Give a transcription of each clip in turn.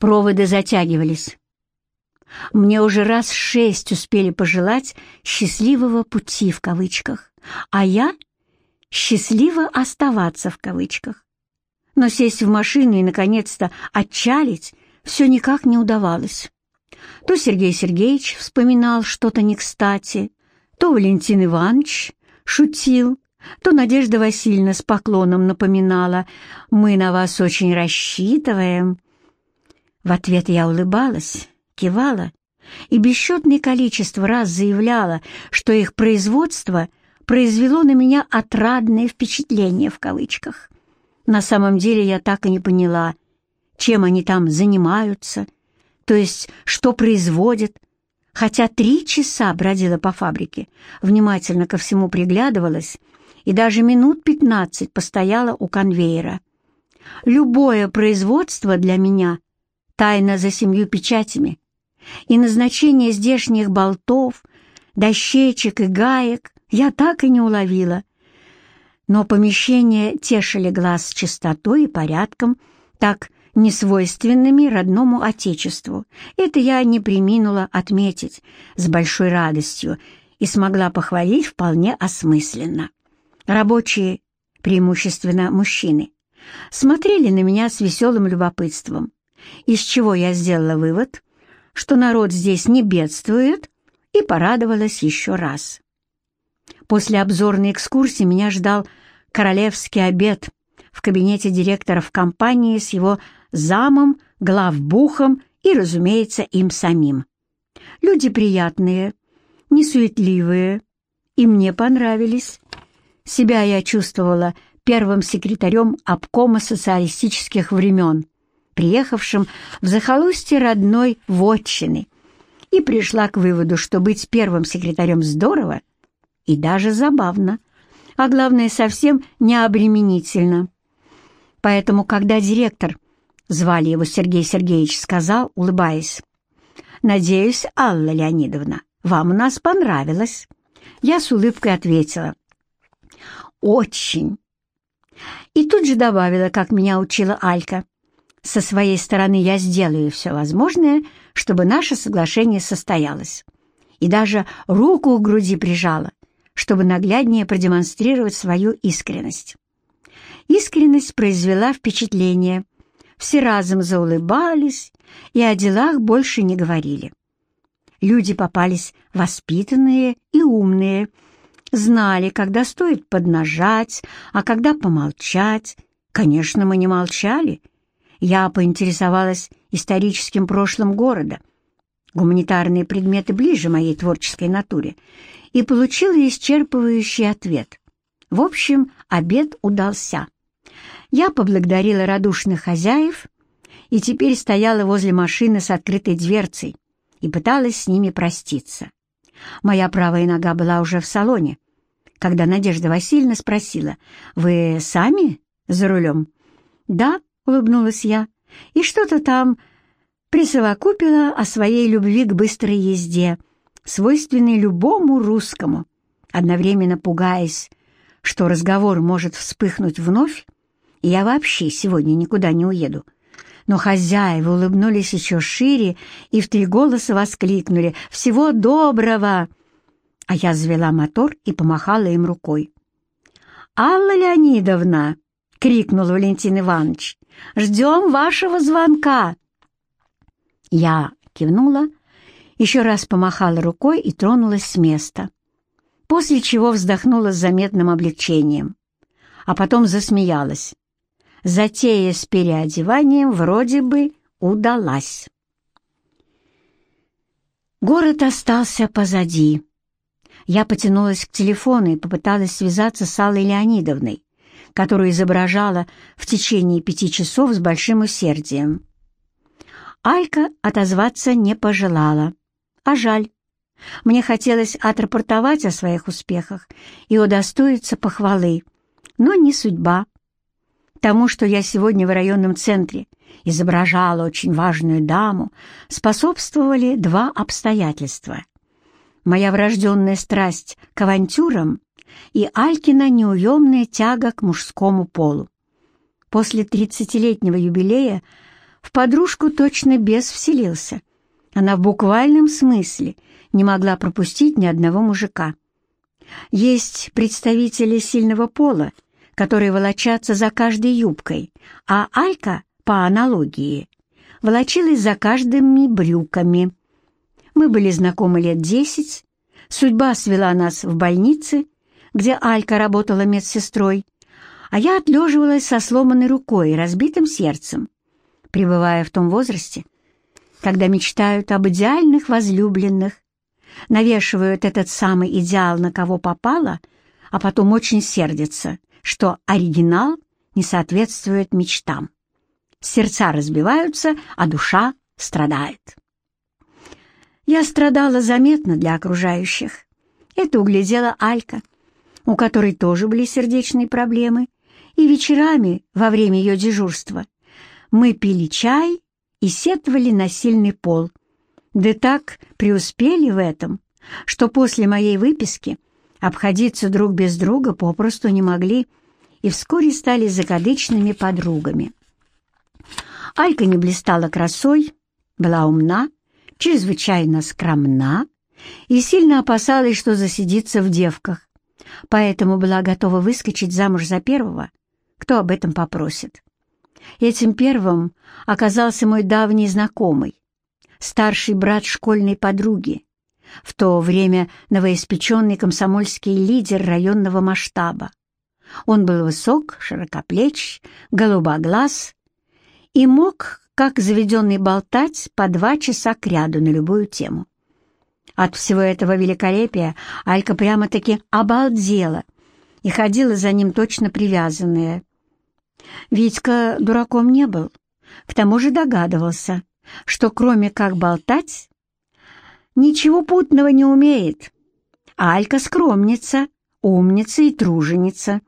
Проводы затягивались. Мне уже раз шесть успели пожелать «счастливого пути» в кавычках, а я «счастливо оставаться» в кавычках. Но сесть в машину и, наконец-то, отчалить все никак не удавалось. То Сергей Сергеевич вспоминал что-то не кстати, то Валентин Иванович шутил, то Надежда Васильевна с поклоном напоминала «Мы на вас очень рассчитываем». В ответ я улыбалась, кивала и бесчетное количество раз заявляла, что их производство произвело на меня «отрадное впечатление» в кавычках. На самом деле я так и не поняла, чем они там занимаются, то есть что производят, хотя три часа бродила по фабрике, внимательно ко всему приглядывалась и даже минут пятнадцать постояла у конвейера. Любое производство для меня — тайна за семью печатями, и назначение здешних болтов, дощечек и гаек я так и не уловила. Но помещения тешили глаз чистотой и порядком, так несвойственными родному отечеству. Это я не приминула отметить с большой радостью и смогла похвалить вполне осмысленно. Рабочие, преимущественно мужчины, смотрели на меня с веселым любопытством, из чего я сделала вывод, что народ здесь не бедствует, и порадовалась еще раз. После обзорной экскурсии меня ждал королевский обед в кабинете директоров компании с его замом, главбухом и, разумеется, им самим. Люди приятные, несуетливые, и мне понравились. Себя я чувствовала первым секретарем обкома социалистических времен, приехавшим в захолустье родной вотчины, и пришла к выводу, что быть первым секретарем здорово и даже забавно, а главное, совсем необременительно. Поэтому, когда директор, звали его Сергей Сергеевич, сказал, улыбаясь, «Надеюсь, Алла Леонидовна, вам у нас понравилось». Я с улыбкой ответила, «Очень». И тут же добавила, как меня учила Алька, «Со своей стороны я сделаю все возможное, чтобы наше соглашение состоялось». И даже руку к груди прижала, чтобы нагляднее продемонстрировать свою искренность. Искренность произвела впечатление. Все разом заулыбались и о делах больше не говорили. Люди попались воспитанные и умные, знали, когда стоит поднажать, а когда помолчать. Конечно, мы не молчали. Я поинтересовалась историческим прошлым города. Гуманитарные предметы ближе моей творческой натуре и получила исчерпывающий ответ. В общем, обед удался. Я поблагодарила радушных хозяев и теперь стояла возле машины с открытой дверцей и пыталась с ними проститься. Моя правая нога была уже в салоне, когда Надежда Васильевна спросила, «Вы сами за рулем?» «Да», — улыбнулась я, и что-то там присовокупила о своей любви к быстрой езде, свойственной любому русскому, одновременно пугаясь, что разговор может вспыхнуть вновь, и я вообще сегодня никуда не уеду. Но хозяева улыбнулись еще шире и в три голоса воскликнули «Всего доброго!» А я завела мотор и помахала им рукой. «Алла Леонидовна!» — крикнул Валентин Иванович. «Ждем вашего звонка!» Я кивнула, еще раз помахала рукой и тронулась с места, после чего вздохнула с заметным облегчением, а потом засмеялась. Затея с переодеванием вроде бы удалась. Город остался позади. Я потянулась к телефону и попыталась связаться с Аллой Леонидовной, которую изображала в течение пяти часов с большим усердием. Алька отозваться не пожелала. А жаль. Мне хотелось отрапортовать о своих успехах и удостоиться похвалы, но не судьба. Тому, что я сегодня в районном центре изображала очень важную даму, способствовали два обстоятельства. Моя врожденная страсть к авантюрам и Алькина неуемная тяга к мужскому полу. После тридцатилетнего юбилея В подружку точно бес вселился. Она в буквальном смысле не могла пропустить ни одного мужика. Есть представители сильного пола, которые волочатся за каждой юбкой, а Алька, по аналогии, волочилась за каждыми брюками. Мы были знакомы лет десять, судьба свела нас в больнице, где Алька работала медсестрой, а я отлеживалась со сломанной рукой и разбитым сердцем, пребывая в том возрасте, когда мечтают об идеальных возлюбленных, навешивают этот самый идеал на кого попало, а потом очень сердятся, что оригинал не соответствует мечтам. Сердца разбиваются, а душа страдает. Я страдала заметно для окружающих. Это углядела Алька, у которой тоже были сердечные проблемы, и вечерами во время ее дежурства мы пили чай и сетовали на сильный пол. Да так преуспели в этом, что после моей выписки обходиться друг без друга попросту не могли и вскоре стали закадычными подругами. Алька не блистала красой, была умна, чрезвычайно скромна и сильно опасалась, что засидится в девках, поэтому была готова выскочить замуж за первого, кто об этом попросит. Этим первым оказался мой давний знакомый, старший брат школьной подруги, в то время новоиспеченный комсомольский лидер районного масштаба. Он был высок, широкоплеч, голубоглаз и мог, как заведенный, болтать по два часа кряду на любую тему. От всего этого великолепия Алька прямо-таки обалдела и ходила за ним точно привязанная. Витька дураком не был, к тому же догадывался, что кроме как болтать, ничего путного не умеет. А Алька скромница, умница и труженица.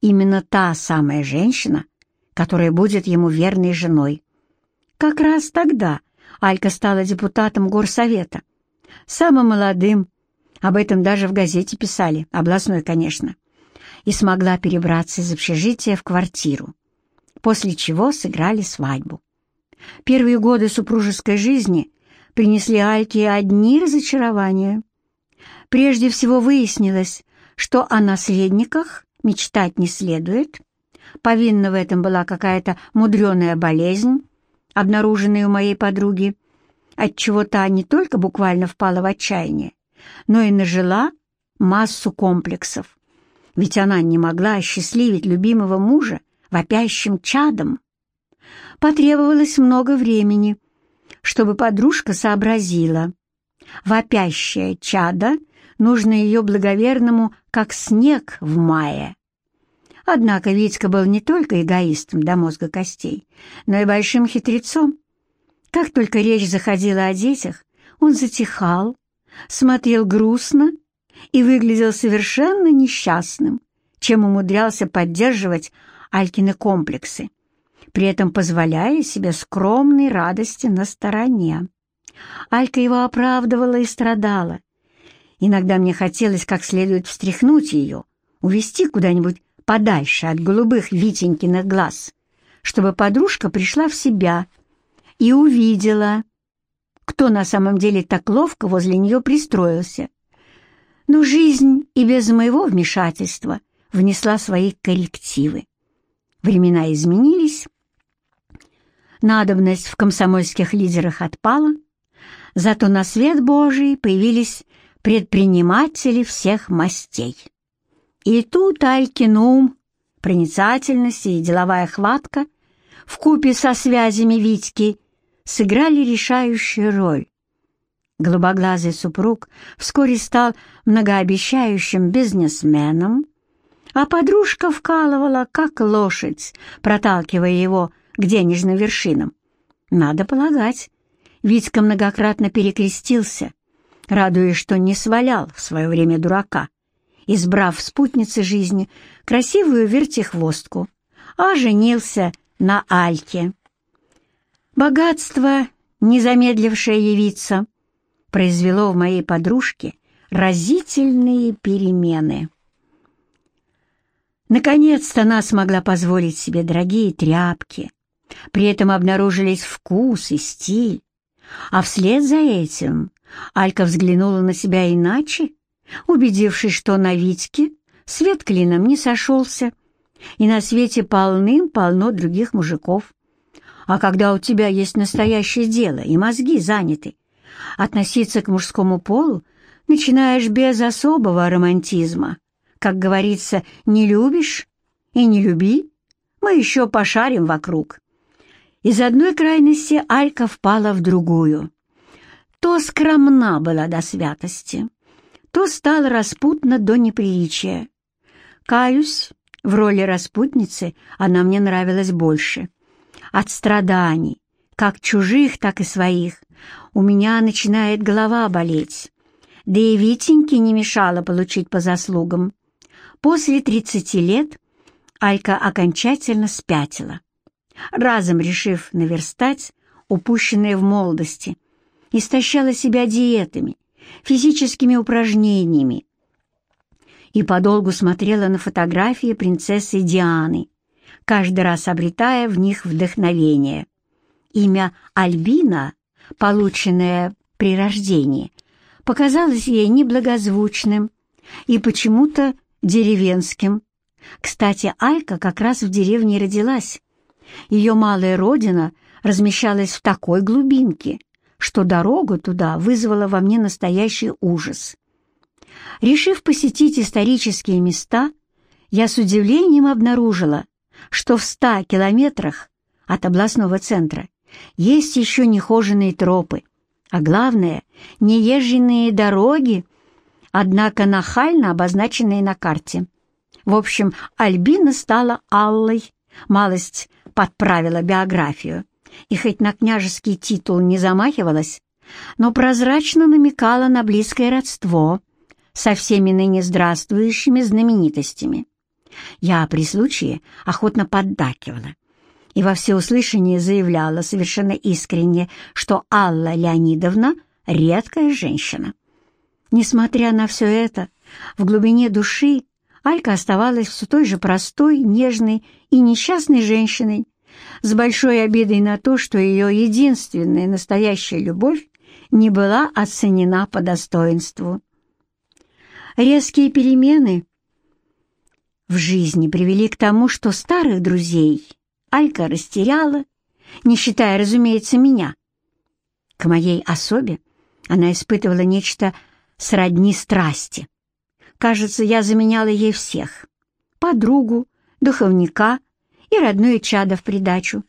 Именно та самая женщина, которая будет ему верной женой. Как раз тогда Алька стала депутатом горсовета, самым молодым, об этом даже в газете писали, областной, конечно, и смогла перебраться из общежития в квартиру, после чего сыграли свадьбу. Первые годы супружеской жизни принесли Альке одни разочарования. Прежде всего выяснилось, что о наследниках мечтать не следует. Повинна в этом была какая-то мудреная болезнь, обнаруженная у моей подруги, отчего та не только буквально впала в отчаяние, но и нажила массу комплексов. Ведь она не могла осчастливить любимого мужа вопящим чадом. Потребовалось много времени, чтобы подружка сообразила. Вопящее чадо нужно ее благоверному, как снег в мае. Однако Витька был не только эгоистом до мозга костей, но и большим хитрецом. Как только речь заходила о детях, он затихал, смотрел грустно и выглядел совершенно несчастным, чем умудрялся поддерживать Алькины комплексы при этом позволяя себе скромной радости на стороне. Алька его оправдывала и страдала. Иногда мне хотелось как следует встряхнуть ее, увести куда-нибудь подальше от голубых Витенькиных глаз, чтобы подружка пришла в себя и увидела, кто на самом деле так ловко возле нее пристроился. Но жизнь и без моего вмешательства внесла свои коррективы. Времена изменились, надобность в комсомольских лидерах отпала, зато на свет Божий появились предприниматели всех мастей. И тут Алькин ум, проницательность и деловая хватка вкупе со связями Витьки сыграли решающую роль. Голубоглазый супруг вскоре стал многообещающим бизнесменом, а подружка вкалывала, как лошадь, проталкивая его к денежным вершинам. Надо полагать, Витька многократно перекрестился, радуясь, что не свалял в свое время дурака, избрав спутницы жизни красивую вертихвостку, а женился на Альке. Богатство, не замедлившее явиться, произвело в моей подружке разительные перемены. Наконец-то она смогла позволить себе дорогие тряпки, При этом обнаружились вкус и стиль. А вслед за этим Алька взглянула на себя иначе, убедившись, что на Витьке свет клином не сошелся, и на свете полным-полно других мужиков. А когда у тебя есть настоящее дело и мозги заняты, относиться к мужскому полу начинаешь без особого романтизма. Как говорится, не любишь и не люби, мы еще пошарим вокруг. Из одной крайности Алька впала в другую. То скромна была до святости, то стала распутна до неприличия. Каюсь, в роли распутницы она мне нравилась больше. От страданий, как чужих, так и своих, у меня начинает голова болеть. Да и Витеньке не мешало получить по заслугам. После тридцати лет Алька окончательно спятила, разом решив наверстать упущенное в молодости, истощала себя диетами, физическими упражнениями и подолгу смотрела на фотографии принцессы Дианы, каждый раз обретая в них вдохновение. Имя Альбина, полученное при рождении, показалось ей неблагозвучным и почему-то деревенским, кстати, Алька как раз в деревне родилась. Ее малая родина размещалась в такой глубинке, что дорога туда вызвала во мне настоящий ужас. Решив посетить исторические места, я с удивлением обнаружила, что в ста километрах от областного центра есть еще нехоженные тропы, а главное, неезженные дороги, однако нахально обозначенные на карте – в общем, Альбина стала Аллой, малость подправила биографию, и хоть на княжеский титул не замахивалась, но прозрачно намекала на близкое родство со всеми ныне здравствующими знаменитостями. Я при случае охотно поддакивала и во всеуслышание заявляла совершенно искренне, что Алла Леонидовна — редкая женщина. Несмотря на все это, в глубине души Алька оставалась все той же простой, нежной и несчастной женщиной, с большой обидой на то, что ее единственная настоящая любовь не была оценена по достоинству. Резкие перемены в жизни привели к тому, что старых друзей Алька растеряла, не считая, разумеется, меня. К моей особе она испытывала нечто сродни страсти — Кажется, я заменяла ей всех. Подругу, духовника и родное чадо в придачу.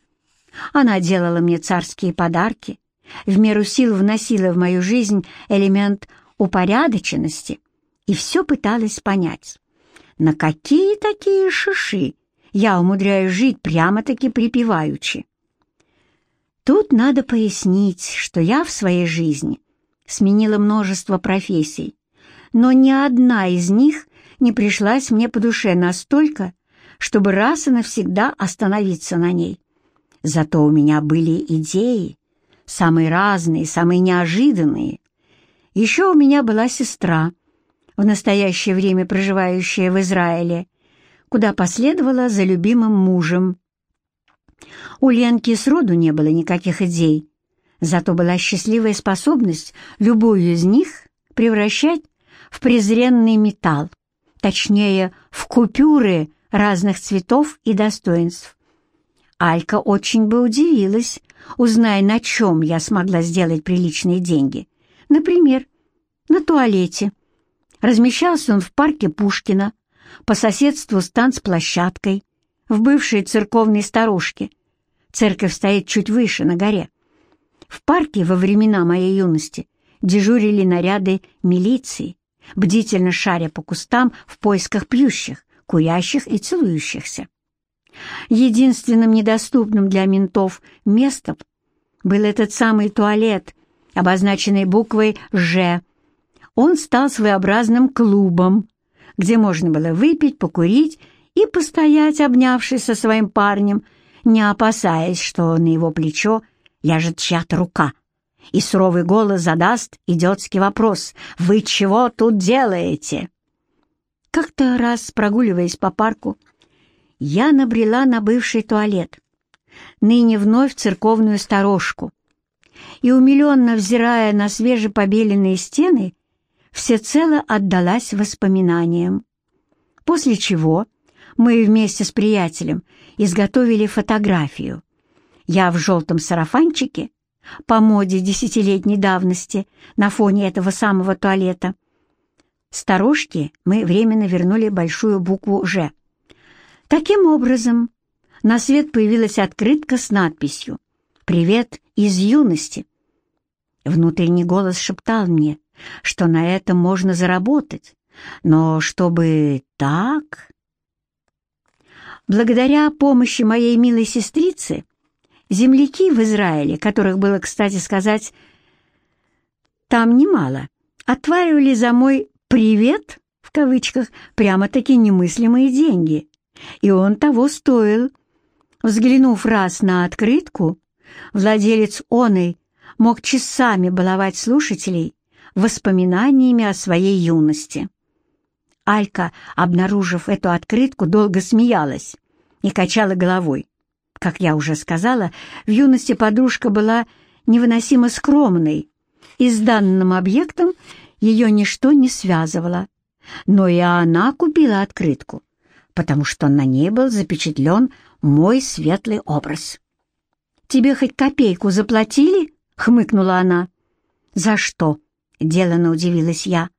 Она делала мне царские подарки, в меру сил вносила в мою жизнь элемент упорядоченности и все пыталась понять, на какие такие шиши я умудряюсь жить прямо-таки припеваючи. Тут надо пояснить, что я в своей жизни сменила множество профессий, но ни одна из них не пришлась мне по душе настолько, чтобы раз и навсегда остановиться на ней. Зато у меня были идеи, самые разные, самые неожиданные. Еще у меня была сестра, в настоящее время проживающая в Израиле, куда последовала за любимым мужем. У Ленки сроду не было никаких идей, зато была счастливая способность любую из них превращать в презренный металл, точнее, в купюры разных цветов и достоинств. Алька очень бы удивилась, узная, на чем я смогла сделать приличные деньги. Например, на туалете. Размещался он в парке Пушкина, по соседству с танцплощадкой, в бывшей церковной сторожке. Церковь стоит чуть выше, на горе. В парке во времена моей юности дежурили наряды милиции, бдительно шаря по кустам в поисках пьющих, курящих и целующихся. Единственным недоступным для ментов местом был этот самый туалет, обозначенный буквой «Ж». Он стал своеобразным клубом, где можно было выпить, покурить и постоять, обнявшись со своим парнем, не опасаясь, что на его плечо ляжет чья-то рука и суровый голос задаст идиотский вопрос «Вы чего тут делаете?» Как-то раз, прогуливаясь по парку, я набрела на бывший туалет. ныне вновь церковную сторожку, и, умиленно взирая на свежепобеленные стены, всецело отдалась воспоминаниям. После чего мы вместе с приятелем изготовили фотографию. Я в желтом сарафанчике, по моде десятилетней давности, на фоне этого самого туалета. Сторожке мы временно вернули большую букву «Ж». Таким образом, на свет появилась открытка с надписью «Привет из юности». Внутренний голос шептал мне, что на этом можно заработать, но чтобы так... Благодаря помощи моей милой сестрицы, земляки в Израиле, которых было, кстати сказать, там немало, отваривали за мой «привет» в кавычках прямо-таки немыслимые деньги. И он того стоил. Взглянув раз на открытку, владелец оной мог часами баловать слушателей воспоминаниями о своей юности. Алька, обнаружив эту открытку, долго смеялась и качала головой. Как я уже сказала, в юности подружка была невыносимо скромной, и с данным объектом ее ничто не связывало. Но и она купила открытку, потому что на ней был запечатлен мой светлый образ. «Тебе хоть копейку заплатили?» — хмыкнула она. «За что?» — делано удивилась я.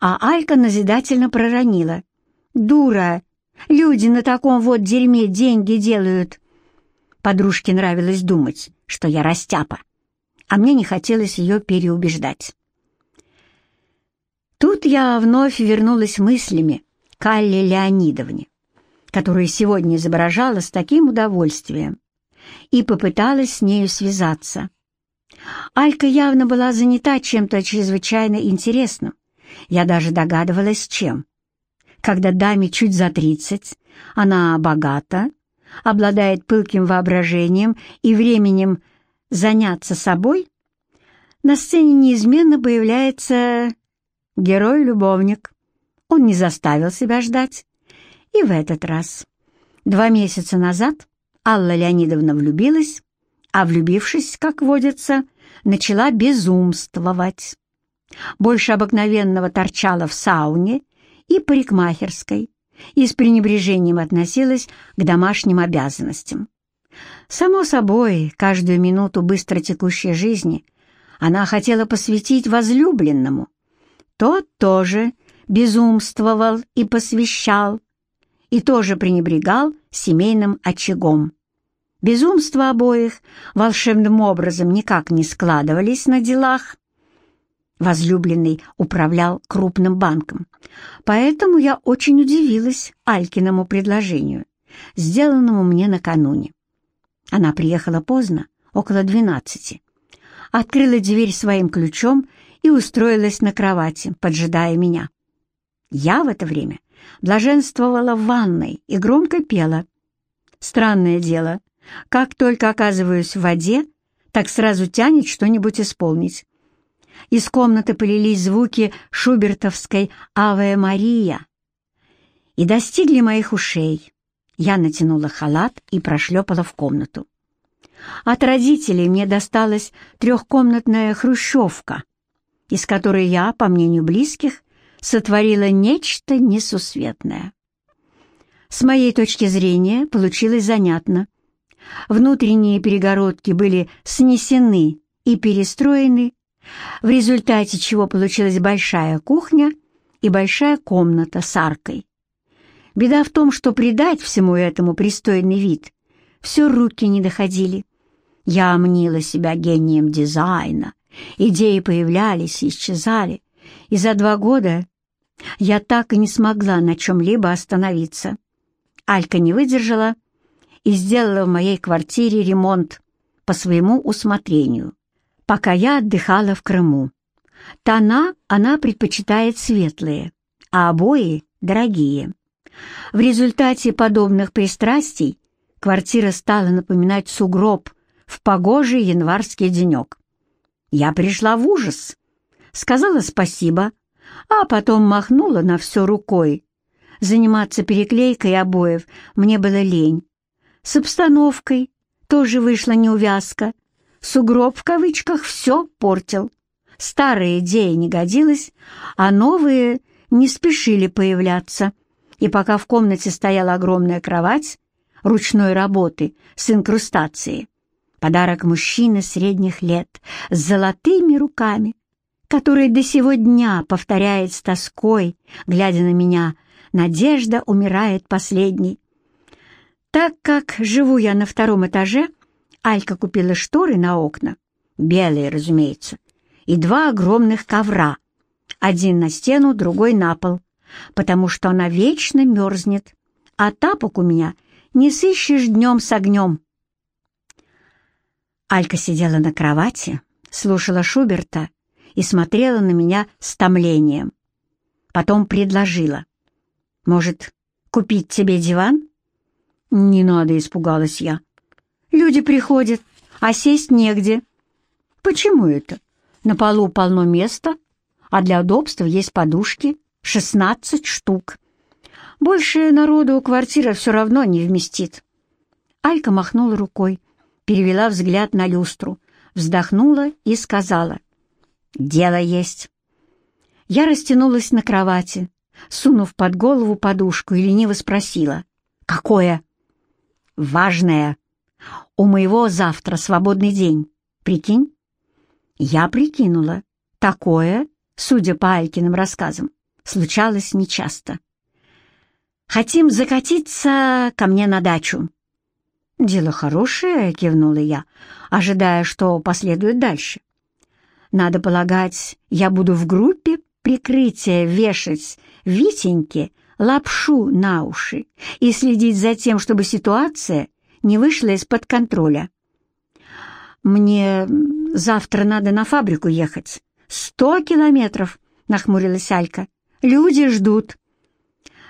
А Алька назидательно проронила. «Дура! Люди на таком вот дерьме деньги делают!» Подружке нравилось думать, что я растяпа, а мне не хотелось ее переубеждать. Тут я вновь вернулась мыслями к Алле Леонидовне, которую сегодня изображала с таким удовольствием, и попыталась с нею связаться. Алька явно была занята чем-то чрезвычайно интересным. Я даже догадывалась, чем. Когда даме чуть за тридцать, она богата, обладает пылким воображением и временем заняться собой, на сцене неизменно появляется герой-любовник. Он не заставил себя ждать. И в этот раз. Два месяца назад Алла Леонидовна влюбилась, а влюбившись, как водится, начала безумствовать. Больше обыкновенного торчала в сауне и парикмахерской и с пренебрежением относилась к домашним обязанностям. Само собой, каждую минуту быстро текущей жизни она хотела посвятить возлюбленному, тот тоже безумствовал и посвящал, и тоже пренебрегал семейным очагом. Безумства обоих волшебным образом никак не складывались на делах. Возлюбленный управлял крупным банком, поэтому я очень удивилась Алькиному предложению, сделанному мне накануне. Она приехала поздно, около двенадцати, открыла дверь своим ключом и устроилась на кровати, поджидая меня. Я в это время блаженствовала в ванной и громко пела. Странное дело, как только оказываюсь в воде, так сразу тянет что-нибудь исполнить. Из комнаты полились звуки шубертовской «Аве Мария» и достигли моих ушей. Я натянула халат и прошлепала в комнату. От родителей мне досталась трехкомнатная хрущевка — из которой я, по мнению близких, сотворила нечто несусветное. С моей точки зрения получилось занятно. Внутренние перегородки были снесены и перестроены, в результате чего получилась большая кухня и большая комната с аркой. Беда в том, что придать всему этому пристойный вид все руки не доходили. Я мнила себя гением дизайна, Идеи появлялись и исчезали, и за два года я так и не смогла на чем-либо остановиться. Алька не выдержала и сделала в моей квартире ремонт по своему усмотрению, пока я отдыхала в Крыму. Тона она предпочитает светлые, а обои — дорогие. В результате подобных пристрастий квартира стала напоминать сугроб в погожий январский денек. Я пришла в ужас, сказала спасибо, а потом махнула на все рукой. Заниматься переклейкой обоев мне было лень. С обстановкой, тоже вышла неувязка. Сугроб в кавычках все портил. Старая идея не годилась, а новые не спешили появляться. И пока в комнате стояла огромная кровать ручной работы с инкрустацией, подарок мужчины средних лет с золотыми руками, который до сего дня повторяет с тоской, глядя на меня, надежда умирает последней. Так как живу я на втором этаже, Алька купила шторы на окна, белые, разумеется, и два огромных ковра, один на стену, другой на пол, потому что она вечно мерзнет, а тапок у меня не сыщешь днем с огнем. Алька сидела на кровати, слушала Шуберта и смотрела на меня с томлением. Потом предложила. «Может, купить тебе диван?» «Не надо», — испугалась я. «Люди приходят, а сесть негде». «Почему это? На полу полно места, а для удобства есть подушки, шестнадцать штук. Больше народу квартира все равно не вместит». Алька махнула рукой, перевела взгляд на люстру, вздохнула и сказала. «Дело есть». Я растянулась на кровати, сунув под голову подушку и лениво спросила. «Какое?» «Важное. У моего завтра свободный день. Прикинь?» Я прикинула. Такое, судя по Алькиным рассказам, случалось нечасто. «Хотим закатиться ко мне на дачу». «Дело хорошее», — кивнула я, ожидая, что последует дальше. Надо полагать, я буду в группе прикрытия вешать Витеньке лапшу на уши и следить за тем, чтобы ситуация не вышла из-под контроля. «Мне завтра надо на фабрику ехать. Сто километров!» — нахмурилась Алька. «Люди ждут».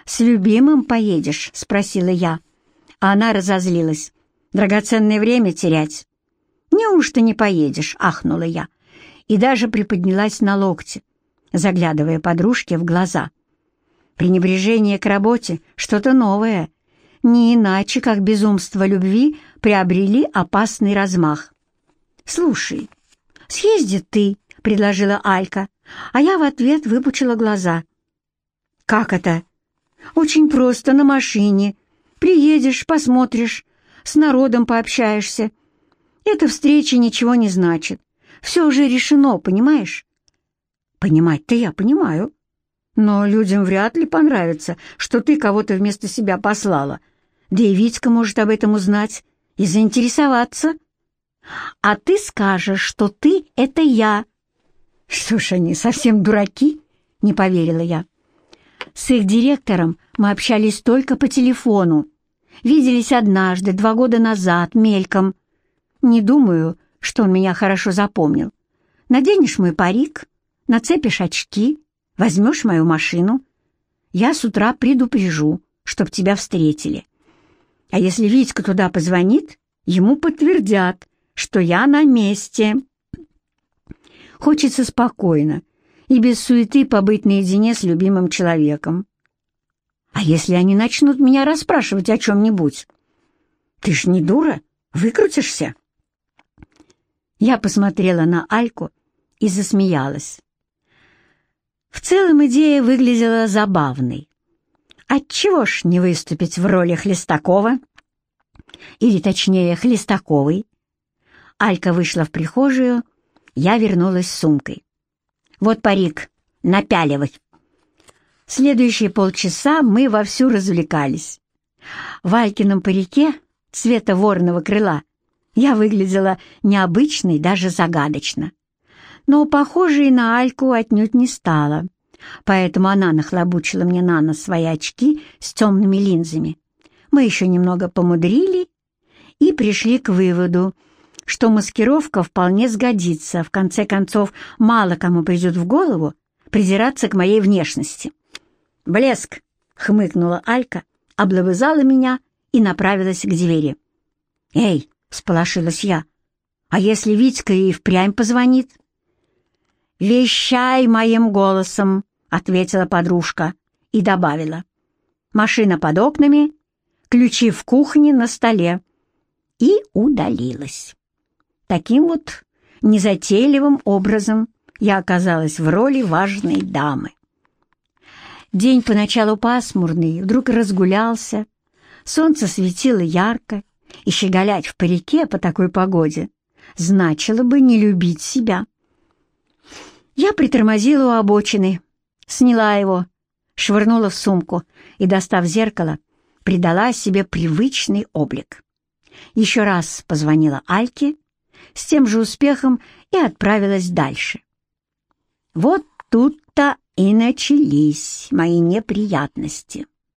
«С любимым поедешь?» — спросила я. А она разозлилась. «Драгоценное время терять». «Неужто не поедешь?» — ахнула я и даже приподнялась на локте, заглядывая подружке в глаза. Пренебрежение к работе — что-то новое, не иначе, как безумство любви приобрели опасный размах. «Слушай, съезди ты», — предложила Алька, а я в ответ выпучила глаза. «Как это?» «Очень просто, на машине. Приедешь, посмотришь, с народом пообщаешься. Эта встреча ничего не значит. Все уже решено, понимаешь? Понимать-то я понимаю. Но людям вряд ли понравится, что ты кого-то вместо себя послала. Да и Витька может об этом узнать и заинтересоваться. А ты скажешь, что ты — это я. Что ж они, совсем дураки? Не поверила я. С их директором мы общались только по телефону. Виделись однажды, два года назад, мельком. Не думаю, что он меня хорошо запомнил. Наденешь мой парик, нацепишь очки, возьмешь мою машину. Я с утра предупрежу, чтоб тебя встретили. А если Витька туда позвонит, ему подтвердят, что я на месте. Хочется спокойно и без суеты побыть наедине с любимым человеком. А если они начнут меня расспрашивать о чем-нибудь? Ты ж не дура, выкрутишься. Я посмотрела на Альку и засмеялась. В целом идея выглядела забавной. Отчего ж не выступить в роли Хлестакова? Или, точнее, Хлестаковой? Алька вышла в прихожую, я вернулась с сумкой. «Вот парик, напяливай!» Следующие полчаса мы вовсю развлекались. В Алькином парике цвета ворного крыла я выглядела необычной, даже загадочно. Но похожей на Альку отнюдь не стала, поэтому она нахлобучила мне на нос свои очки с темными линзами. Мы еще немного помудрили и пришли к выводу, что маскировка вполне сгодится. В конце концов, мало кому придет в голову придираться к моей внешности. «Блеск!» — хмыкнула Алька, облобызала меня и направилась к двери. «Эй, — сполошилась я. «А если Витька и впрямь позвонит?» «Вещай моим голосом», — ответила подружка и добавила. «Машина под окнами, ключи в кухне на столе. и удалилась. Таким вот незатейливым образом я оказалась в роли важной дамы. День поначалу пасмурный, вдруг разгулялся, солнце светило ярко, и щеголять в парике по такой погоде значило бы не любить себя. Я притормозила у обочины, сняла его, швырнула в сумку и, достав зеркало, придала себе привычный облик. Еще раз позвонила Альке с тем же успехом и отправилась дальше. Вот тут-то и начались мои неприятности.